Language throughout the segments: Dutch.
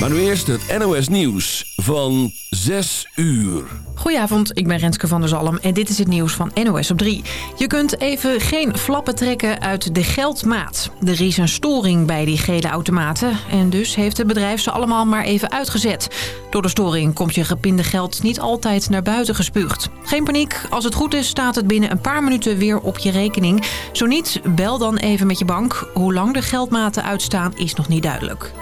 Maar nu eerst het NOS Nieuws van 6 uur. Goedenavond, ik ben Renske van der Zalm en dit is het nieuws van NOS op 3. Je kunt even geen flappen trekken uit de geldmaat. Er is een storing bij die gele automaten en dus heeft het bedrijf ze allemaal maar even uitgezet. Door de storing komt je gepinde geld niet altijd naar buiten gespuugd. Geen paniek, als het goed is staat het binnen een paar minuten weer op je rekening. Zo niet, bel dan even met je bank. Hoe lang de geldmaten uitstaan is nog niet duidelijk.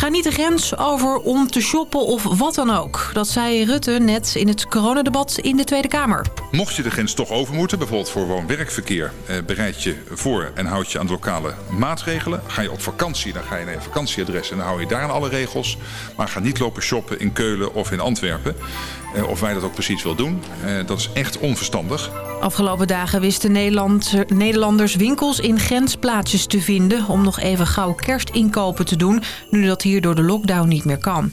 Ga niet de grens over om te shoppen of wat dan ook. Dat zei Rutte net in het coronadebat in de Tweede Kamer. Mocht je de grens toch over moeten, bijvoorbeeld voor woon-werkverkeer... Eh, bereid je voor en houd je aan de lokale maatregelen. Ga je op vakantie, dan ga je naar je vakantieadres... en dan hou je daar aan alle regels. Maar ga niet lopen shoppen in Keulen of in Antwerpen. Eh, of wij dat ook precies wil doen, eh, dat is echt onverstandig. Afgelopen dagen wisten Nederland, Nederlanders winkels in grensplaatsjes te vinden... om nog even gauw kerstinkopen te doen, nu dat hier door de lockdown niet meer kan.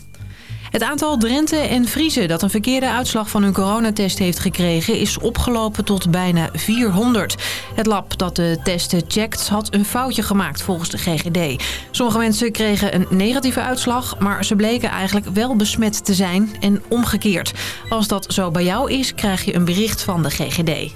Het aantal Drenthe en Friese dat een verkeerde uitslag van hun coronatest heeft gekregen... is opgelopen tot bijna 400. Het lab dat de testen checkt had een foutje gemaakt volgens de GGD. Sommige mensen kregen een negatieve uitslag... maar ze bleken eigenlijk wel besmet te zijn en omgekeerd. Als dat zo bij jou is, krijg je een bericht van de GGD.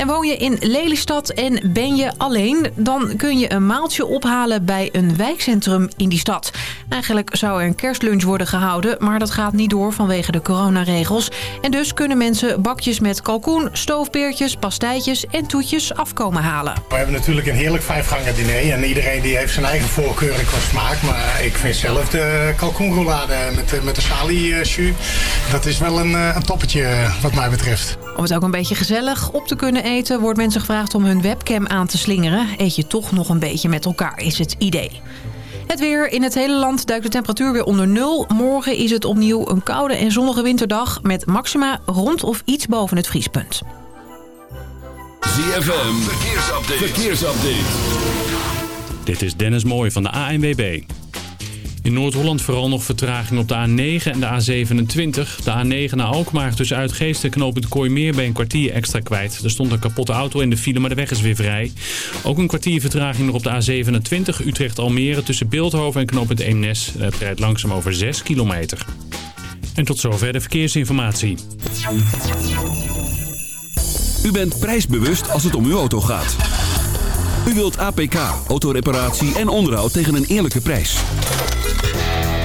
En woon je in Lelystad en ben je alleen... dan kun je een maaltje ophalen bij een wijkcentrum in die stad. Eigenlijk zou er een kerstlunch worden gehouden... maar dat gaat niet door vanwege de coronaregels. En dus kunnen mensen bakjes met kalkoen, stoofpeertjes, pastijtjes en toetjes afkomen halen. We hebben natuurlijk een heerlijk vijfgangen diner... en iedereen die heeft zijn eigen voorkeuren qua smaak. Maar ik vind zelf de kalkoenroulade met, de, met de salie-jus... dat is wel een, een toppetje wat mij betreft. Om het ook een beetje gezellig op te kunnen eten... wordt mensen gevraagd om hun webcam aan te slingeren. Eet je toch nog een beetje met elkaar, is het idee. Het weer. In het hele land duikt de temperatuur weer onder nul. Morgen is het opnieuw een koude en zonnige winterdag... met maxima rond of iets boven het vriespunt. ZFM, verkeersupdate. verkeersupdate. Dit is Dennis Mooij van de ANWB. In Noord-Holland vooral nog vertraging op de A9 en de A27. De A9 naar Alkmaar tussen Uitgeest en knooppunt Kooimeer bij een kwartier extra kwijt. Er stond een kapotte auto in de file, maar de weg is weer vrij. Ook een kwartier vertraging nog op de A27 Utrecht-Almere tussen Beeldhoven en knooppunt Eemnes. Het rijdt langzaam over 6 kilometer. En tot zover de verkeersinformatie. U bent prijsbewust als het om uw auto gaat. U wilt APK, autoreparatie en onderhoud tegen een eerlijke prijs.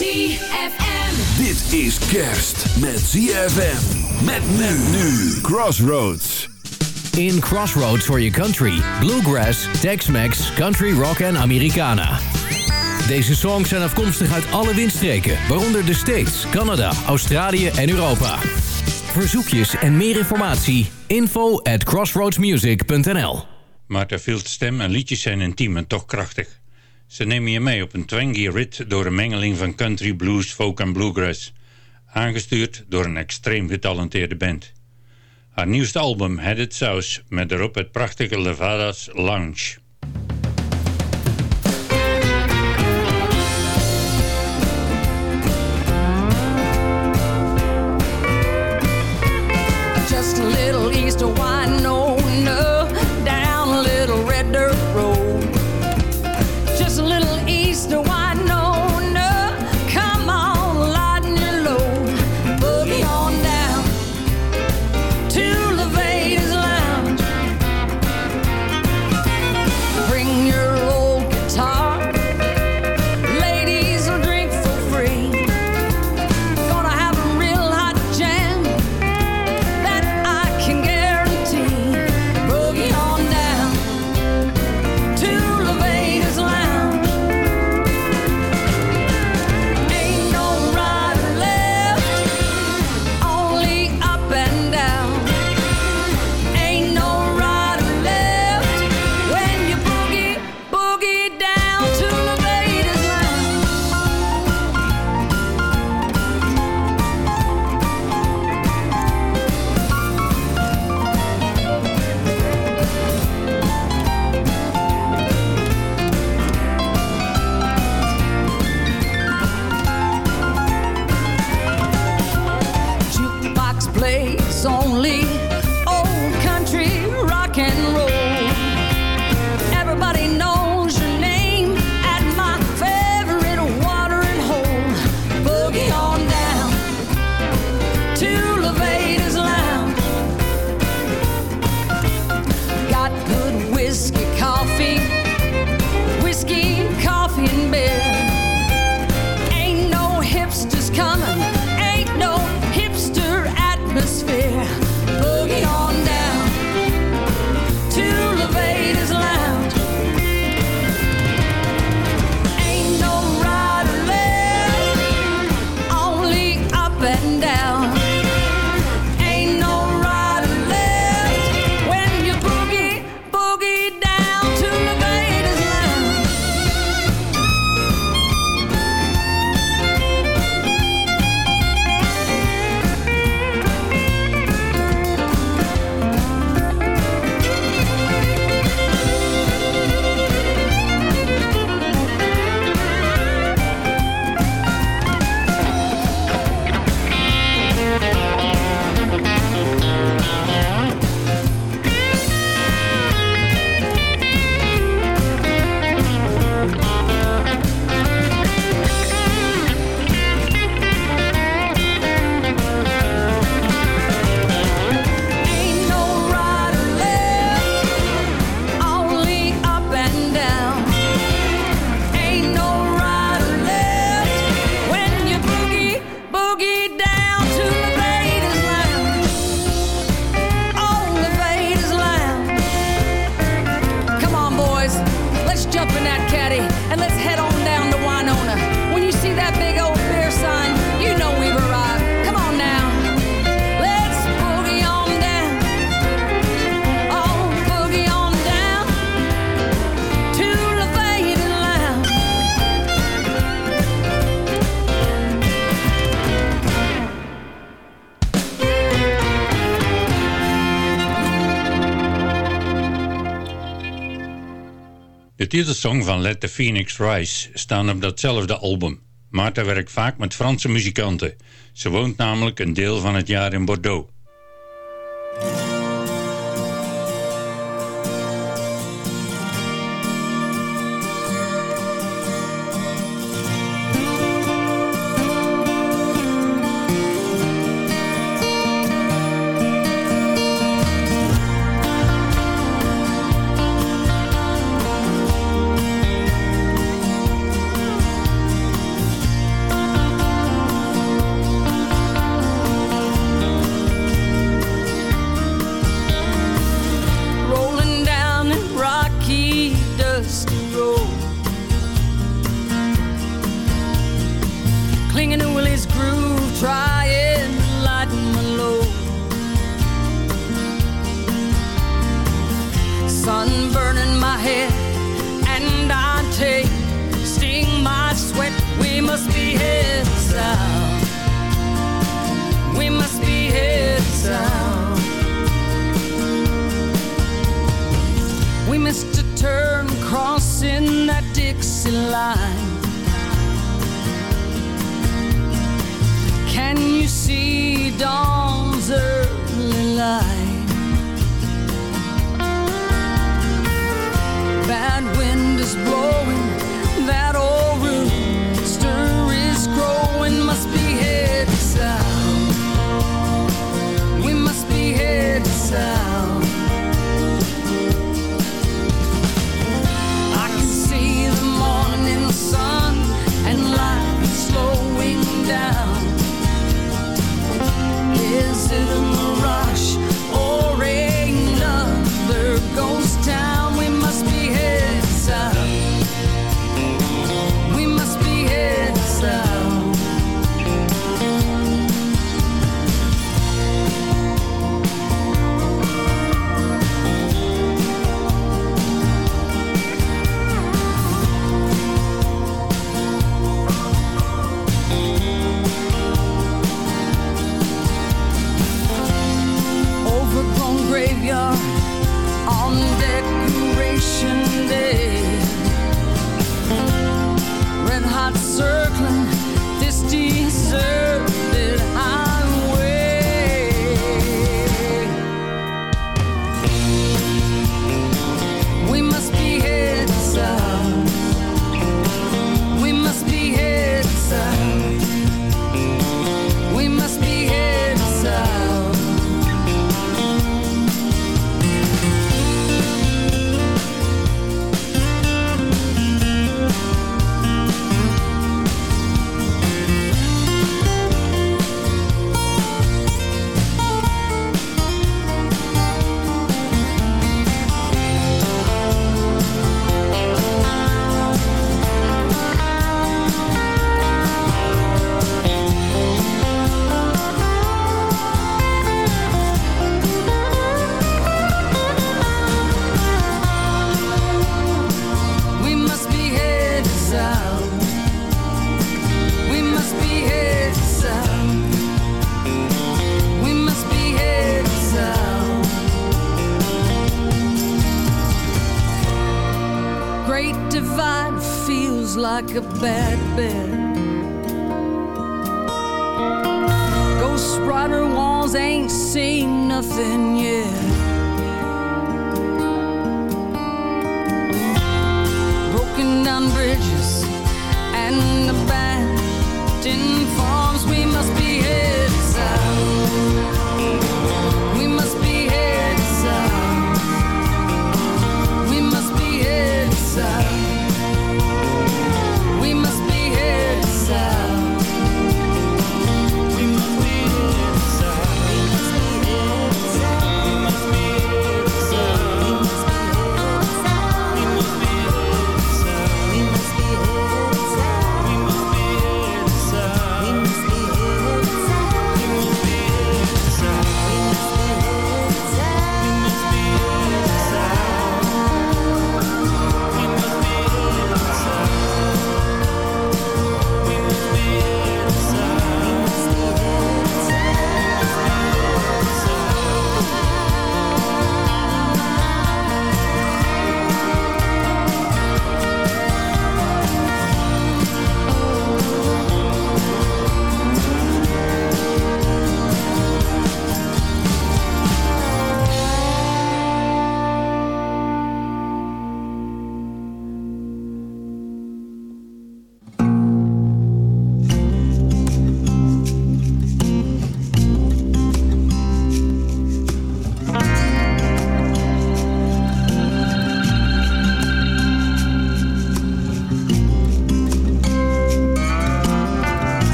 ZFM. Dit is kerst met ZFM. Met men nu. Crossroads. In Crossroads for your country. Bluegrass, Tex-Mex, Country Rock en Americana. Deze songs zijn afkomstig uit alle windstreken, waaronder de States, Canada, Australië en Europa. Verzoekjes en meer informatie, info at crossroadsmusic.nl Martha Field's stem en liedjes zijn intiem en toch krachtig. Ze nemen je mee op een twangy rit door een mengeling van country, blues, folk en bluegrass. Aangestuurd door een extreem getalenteerde band. Haar nieuwste album Headed South met daarop het prachtige Levada's Lounge. De titelsong van Let the Phoenix Rise staan op datzelfde album. Marta werkt vaak met Franse muzikanten. Ze woont namelijk een deel van het jaar in Bordeaux. like a bad bed. Ghost rider walls ain't seen nothing yet. Broken down bridge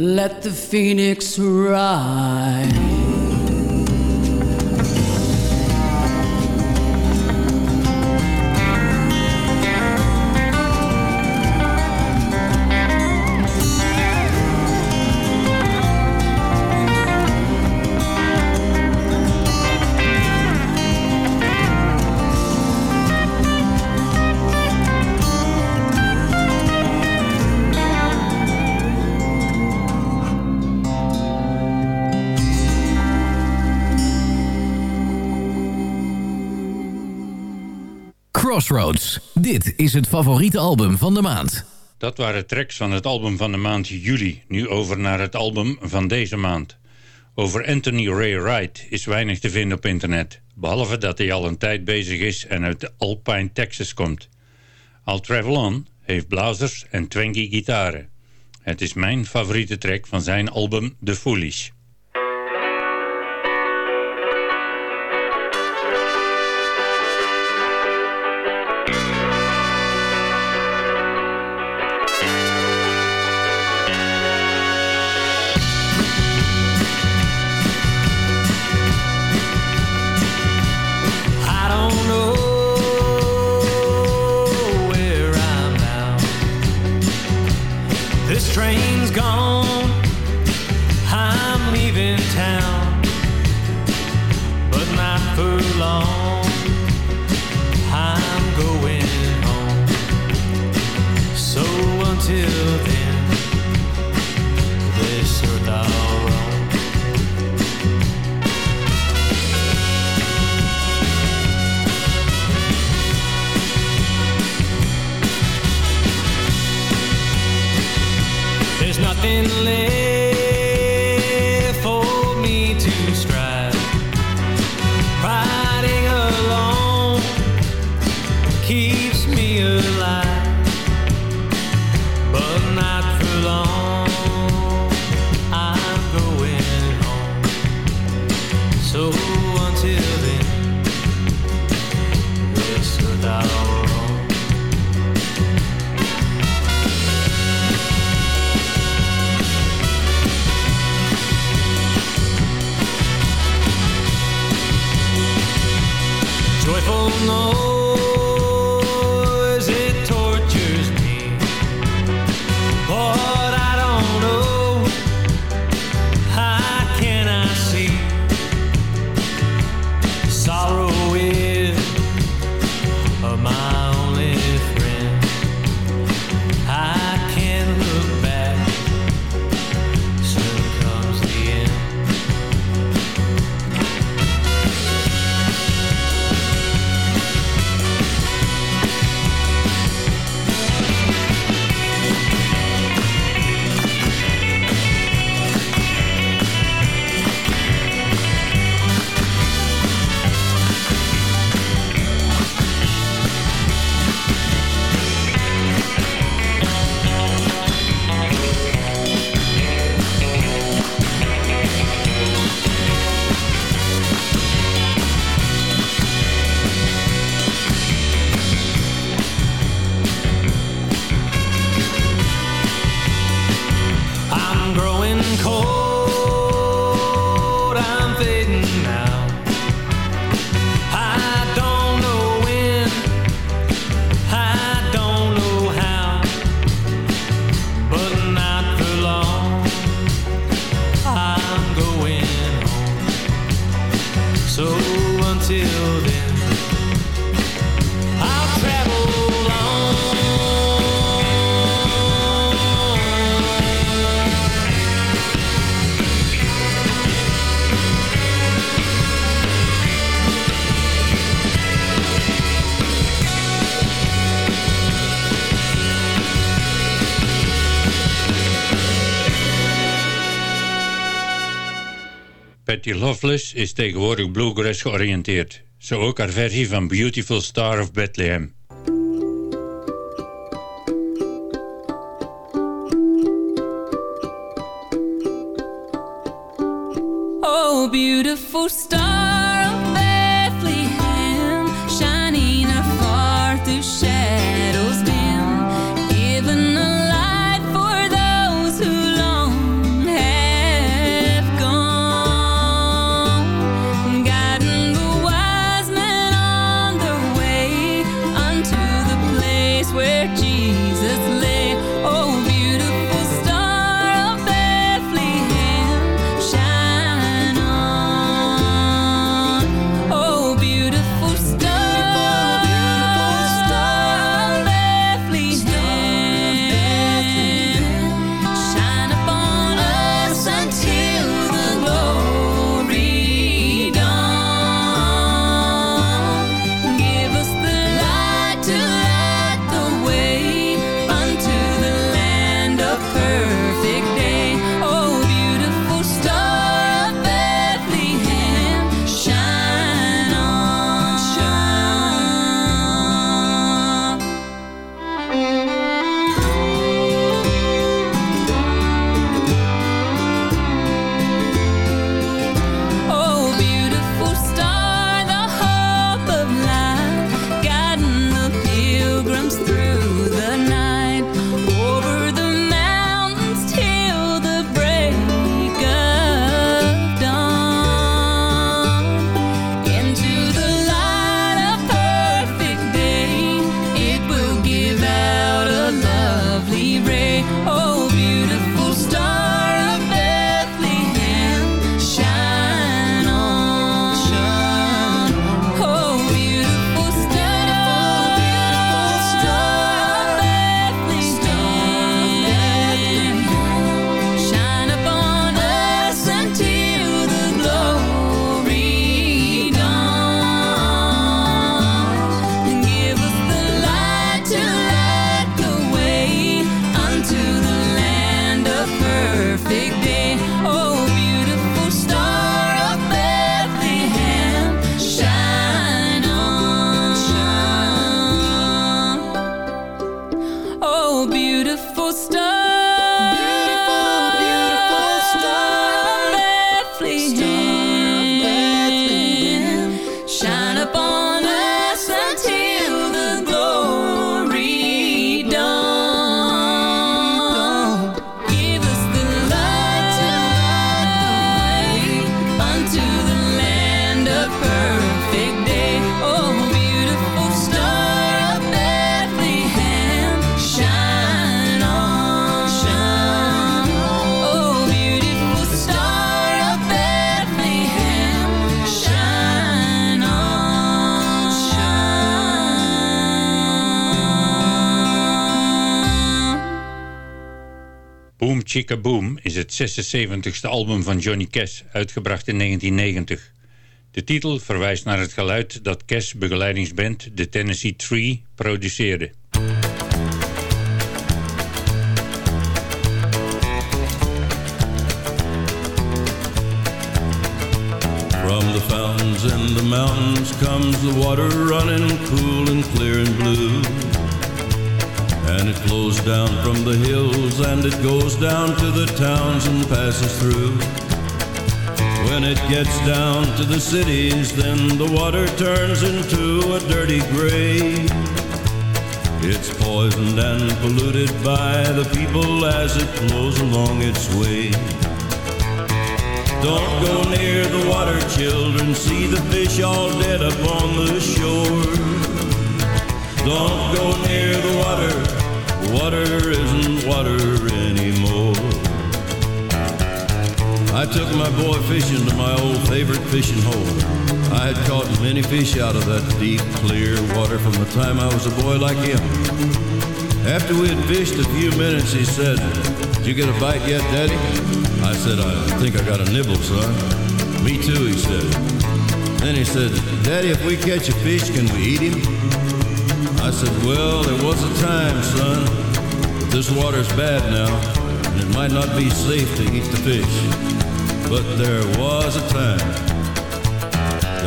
Let the phoenix rise. Dit is het favoriete album van de maand. Dat waren tracks van het album van de maand juli. Nu over naar het album van deze maand. Over Anthony Ray Wright is weinig te vinden op internet. Behalve dat hij al een tijd bezig is en uit Alpine, Texas komt. Al Travel On heeft blazers en twangy gitaren. Het is mijn favoriete track van zijn album The Foolish. I'm growing cold. Betty Loveless is tegenwoordig bluegrass georiënteerd. Zo ook haar versie van Beautiful Star of Bethlehem. Oh, beautiful star Boom is het 76ste album van Johnny Cash, uitgebracht in 1990. De titel verwijst naar het geluid dat Cash begeleidingsband de Tennessee Tree produceerde. From the fountains in the mountains comes the water running cool and clear and blue. And it flows down from the hills and it goes down to the towns and passes through. When it gets down to the cities, then the water turns into a dirty gray. It's poisoned and polluted by the people as it flows along its way. Don't go near the water, children. See the fish all dead upon the shore. Don't go near the water. Water isn't water anymore. I took my boy fishing to my old favorite fishing hole. I had caught many fish out of that deep, clear water from the time I was a boy like him. After we had fished a few minutes, he said, Did you get a bite yet, Daddy? I said, I think I got a nibble, son. Me too, he said. Then he said, Daddy, if we catch a fish, can we eat him? I said, well, there was a time, son, but this water's bad now, and it might not be safe to eat the fish. But there was a time.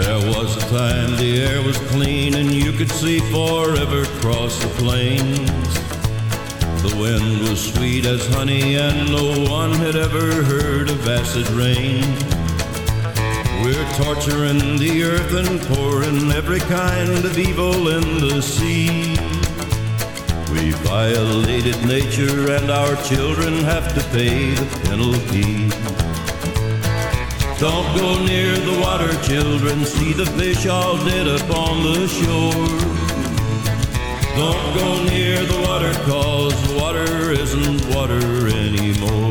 There was a time the air was clean and you could see forever across the plains. The wind was sweet as honey and no one had ever heard of acid rain. We're torturing the earth and pouring every kind of evil in the sea. We violated nature and our children have to pay the penalty. Don't go near the water, children. See the fish all dead upon the shore. Don't go near the water, cause water isn't water anymore.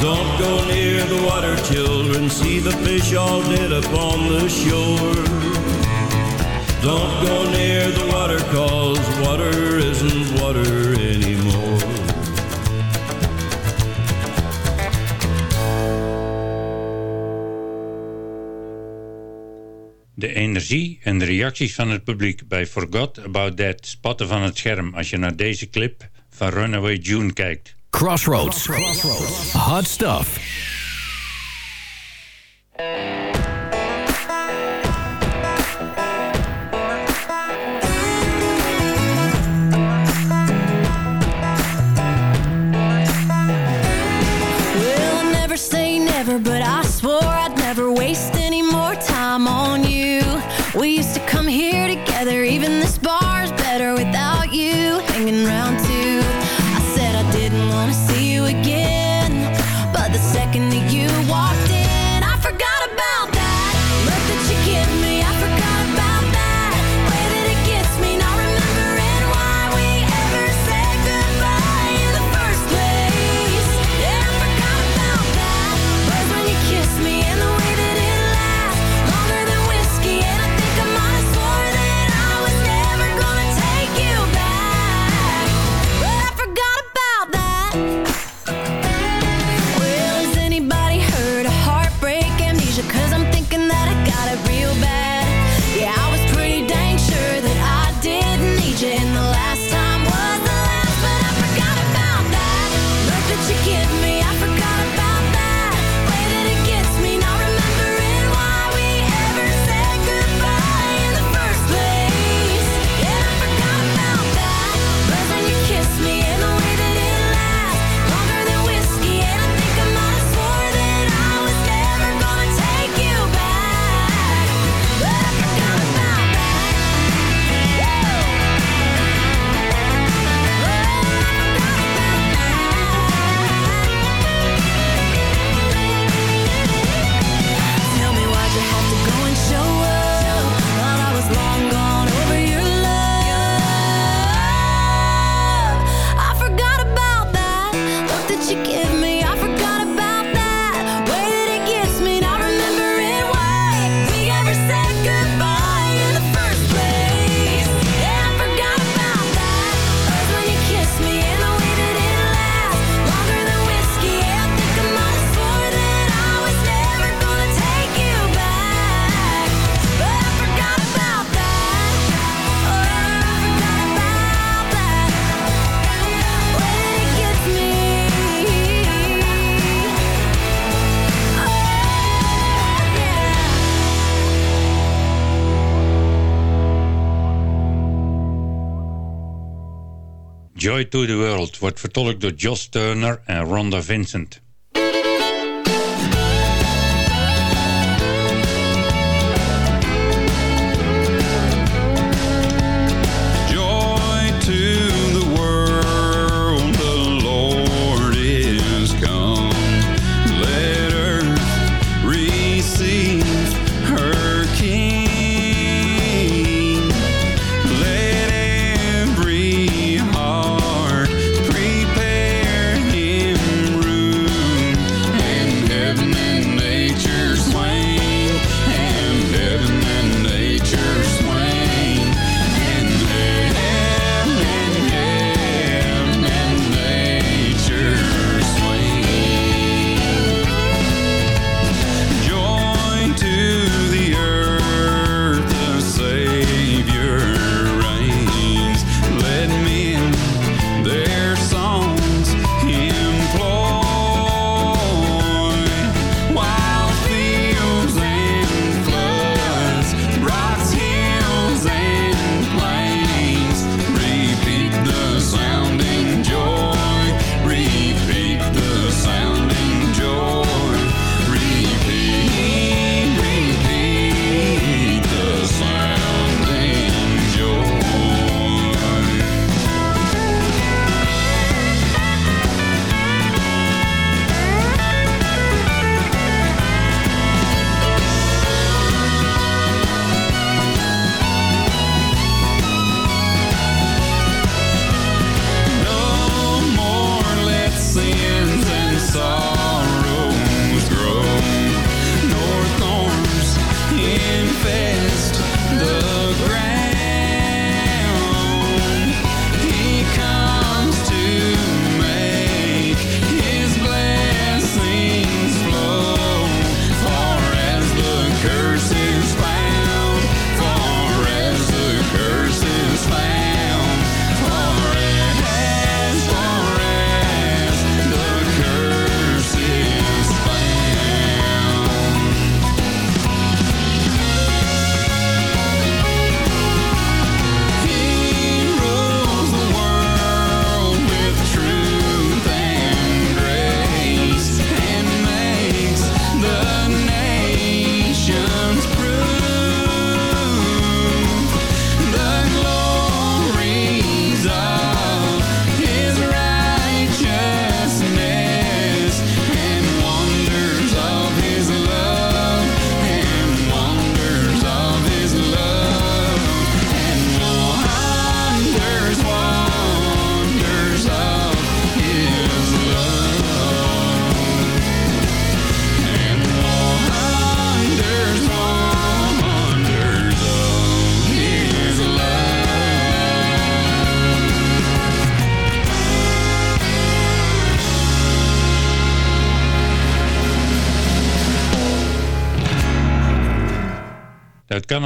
Don't go near the water, children. See the fish all dead upon the shore. Don't go near the water, cause water isn't water anymore. De energie en de reacties van het publiek bij Forgot About That spatten van het scherm als je naar deze clip van Runaway June kijkt. Crossroads. Crossroads. Hot stuff. wanna see you again. To the World wordt vertolkt door Josh Turner en Rhonda Vincent.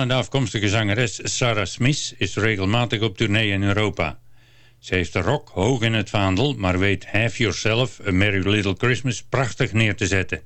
De afkomstige zangeres Sarah Smith is regelmatig op tournee in Europa. Ze heeft de rock hoog in het vaandel, maar weet Have Yourself a Merry Little Christmas prachtig neer te zetten.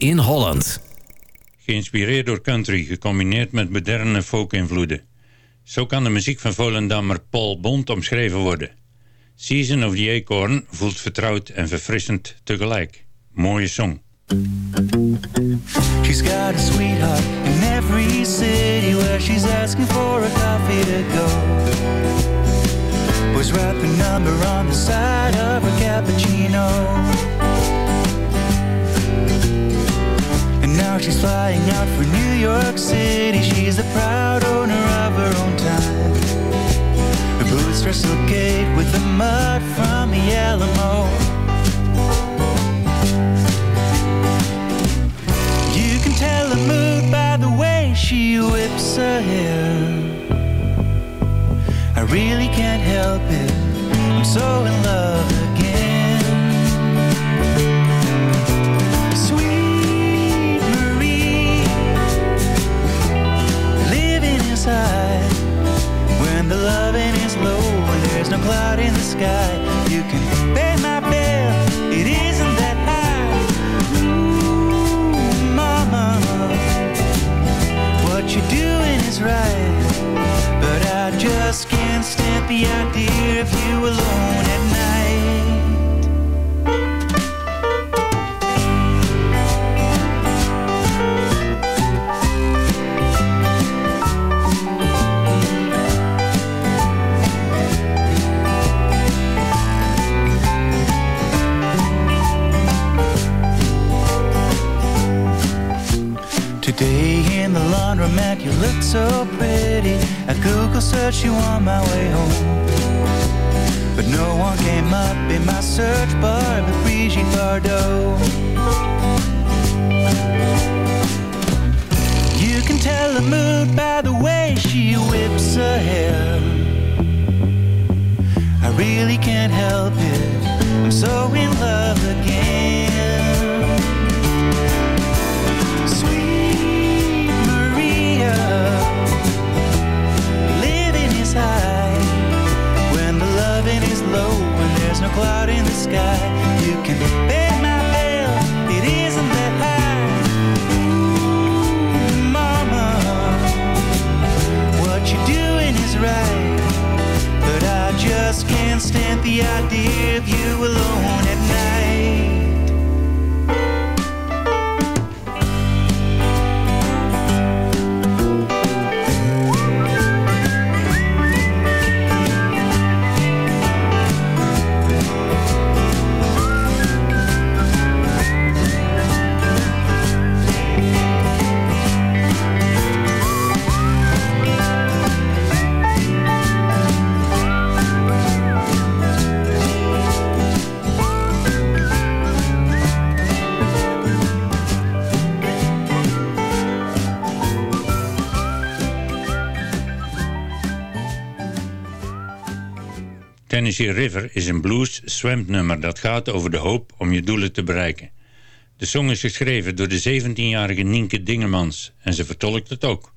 In Holland. Geïnspireerd door country, gecombineerd met moderne folk-invloeden. Zo kan de muziek van Volendammer Paul Bond omschreven worden. Season of the Acorn voelt vertrouwd en verfrissend tegelijk. Mooie song. She's got a sweetheart in every city where she's asking for a coffee to go. Was write the number on the side of her cappuccino. She's flying out for New York City. She's the proud owner of her own time. Her boots are gate with the mud from the Alamo. You can tell the mood by the way she whips her hair. I really can't help it. I'm so in love living when the loving is low and there's no cloud in the sky. You can pay my bill, it isn't that high. Ooh, mama, what you're doing is right. But I just can't stand the idea of you alone you look so pretty. I Google search you on my way home. But no one came up in my search bar but Brigitte Bardot. You can tell the mood by the way she whips her hair. I really can't help it. I'm so in love again no cloud in the sky. You can pay my bill, it isn't that high. Ooh, mama, what you're doing is right, but I just can't stand the idea of you alone Tennessee River is een blues swamp nummer dat gaat over de hoop om je doelen te bereiken. De song is geschreven door de 17-jarige Nienke Dingemans en ze vertolkt het ook.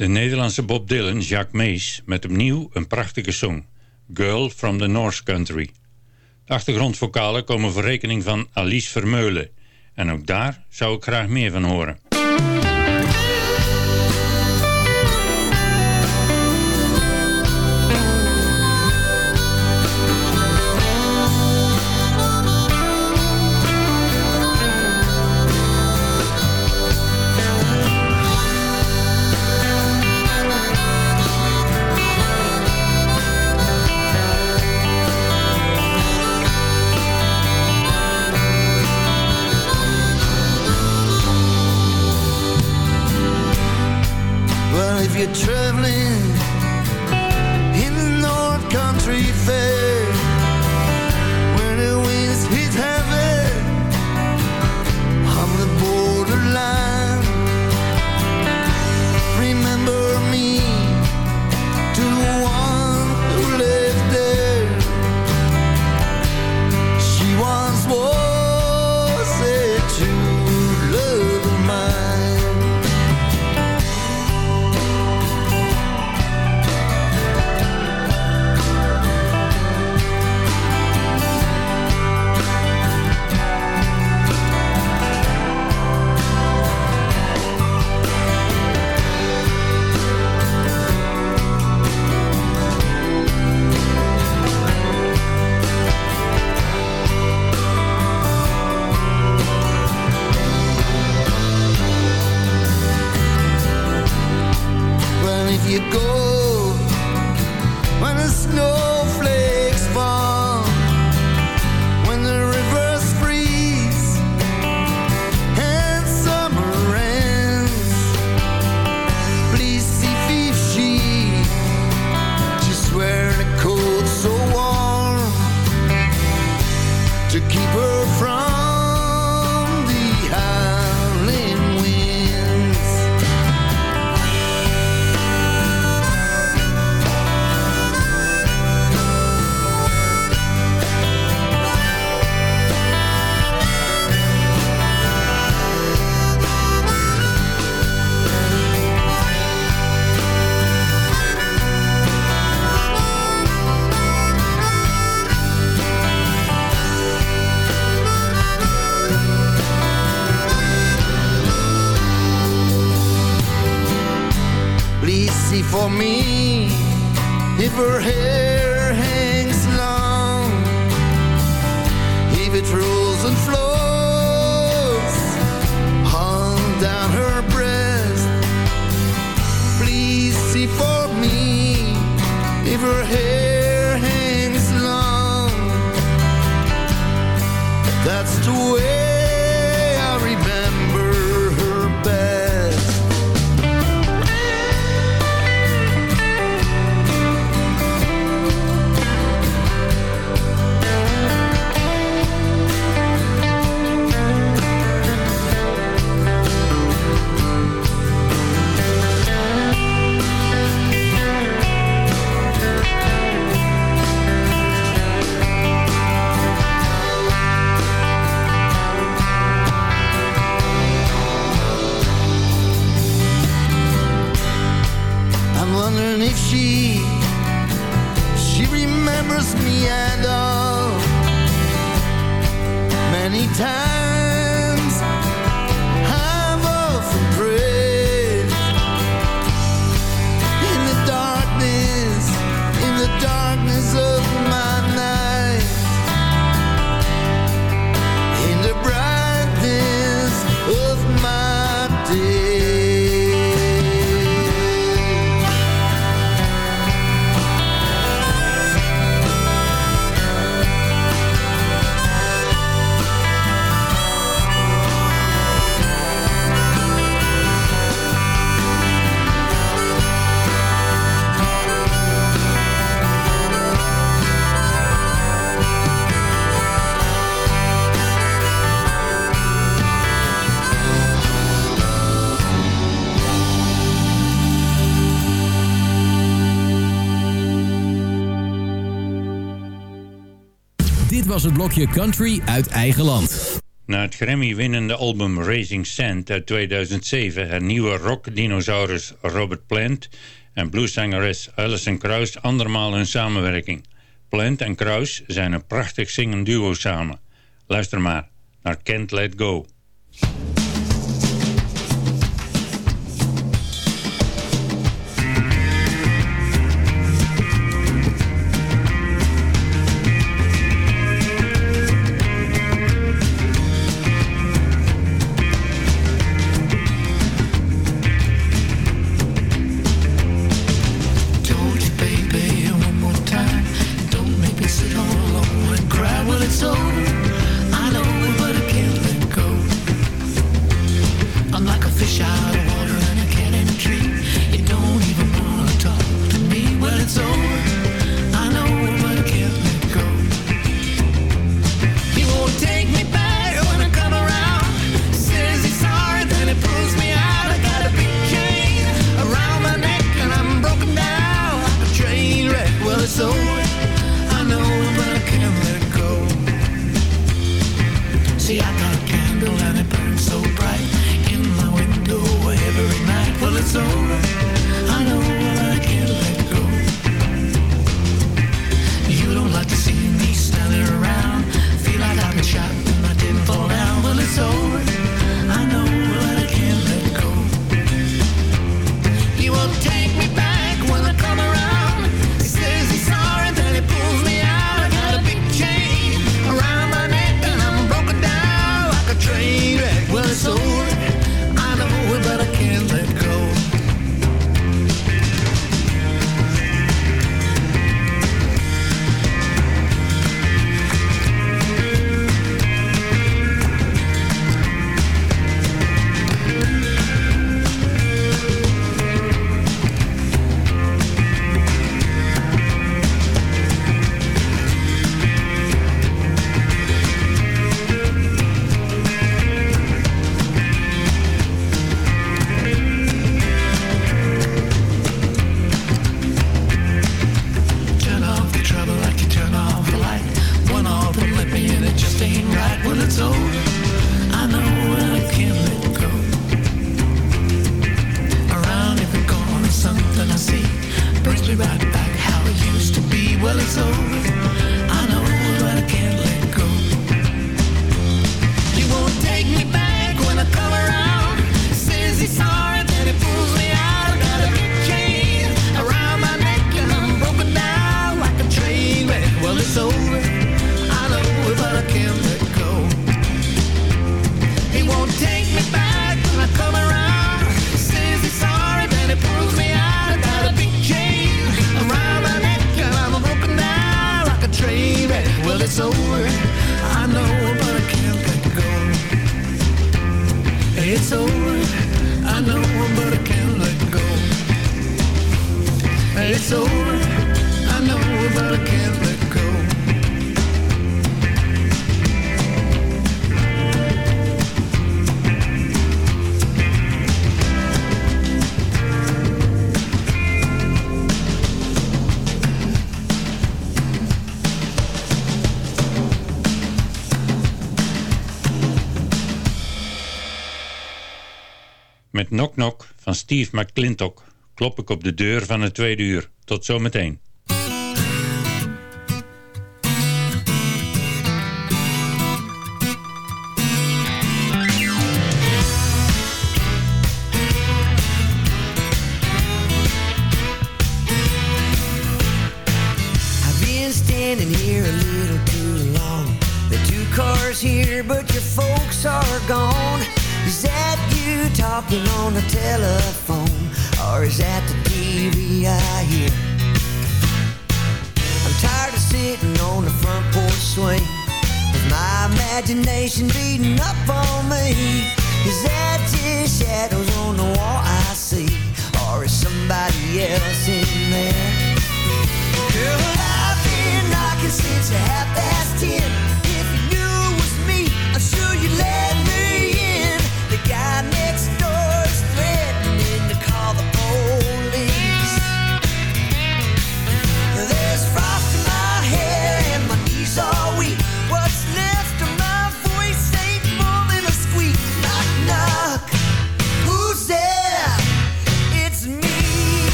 De Nederlandse Bob Dylan, Jacques Mees, met opnieuw een prachtige song. Girl from the North Country. De achtergrondvokalen komen voor rekening van Alice Vermeulen. En ook daar zou ik graag meer van horen. Je country uit eigen land. Na het Grammy-winnende album Raising Sand uit 2007... hernieuwen rockdinosaurus Robert Plant en blueszangeres Alison Krauss andermaal hun samenwerking. Plant en Krauss zijn een prachtig zingend duo samen. Luister maar naar Can't Let Go. Met Knock Knock van Steve McClintock klop ik op de deur van het tweede uur. Tot zometeen. nation beating up on.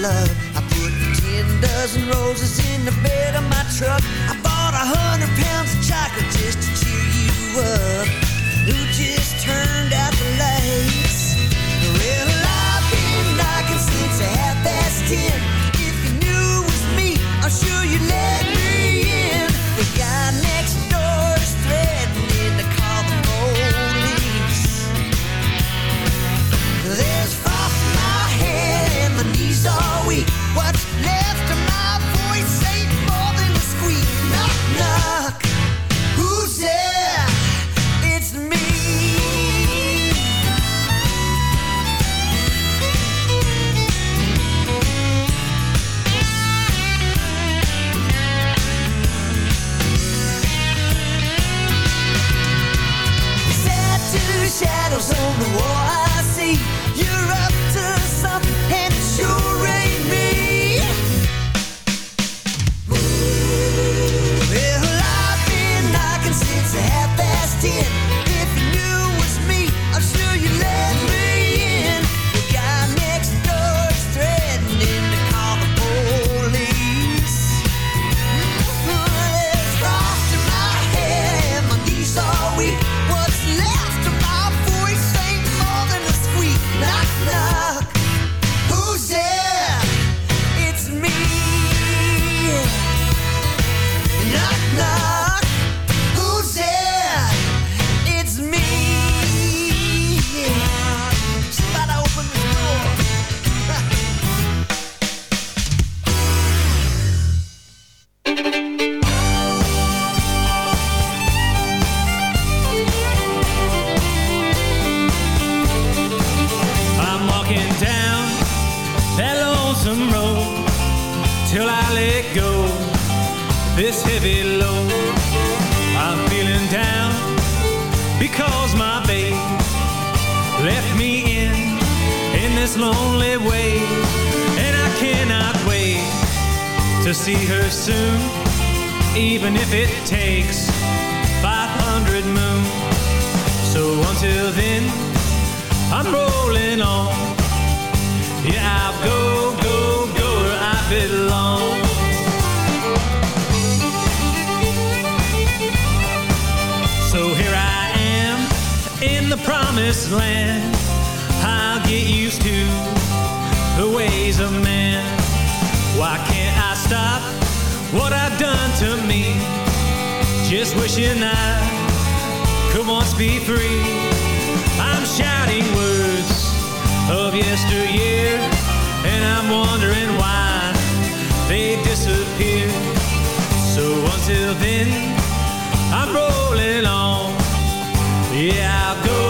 love. I put ten dozen roses in the bed of my truck. till I let go this heavy load. I'm feeling down because my babe left me in in this lonely way, and I cannot wait to see her soon, even if it takes 500 moons. So until then, I'm rolling on. Yeah, I'll go in the promised land. I'll get used to the ways of man. Why can't I stop what I've done to me? Just wishing I could once be free. I'm shouting words of yesteryear And I'm wondering why they disappear. So until then, I'm rolling on. Yeah, I'll go.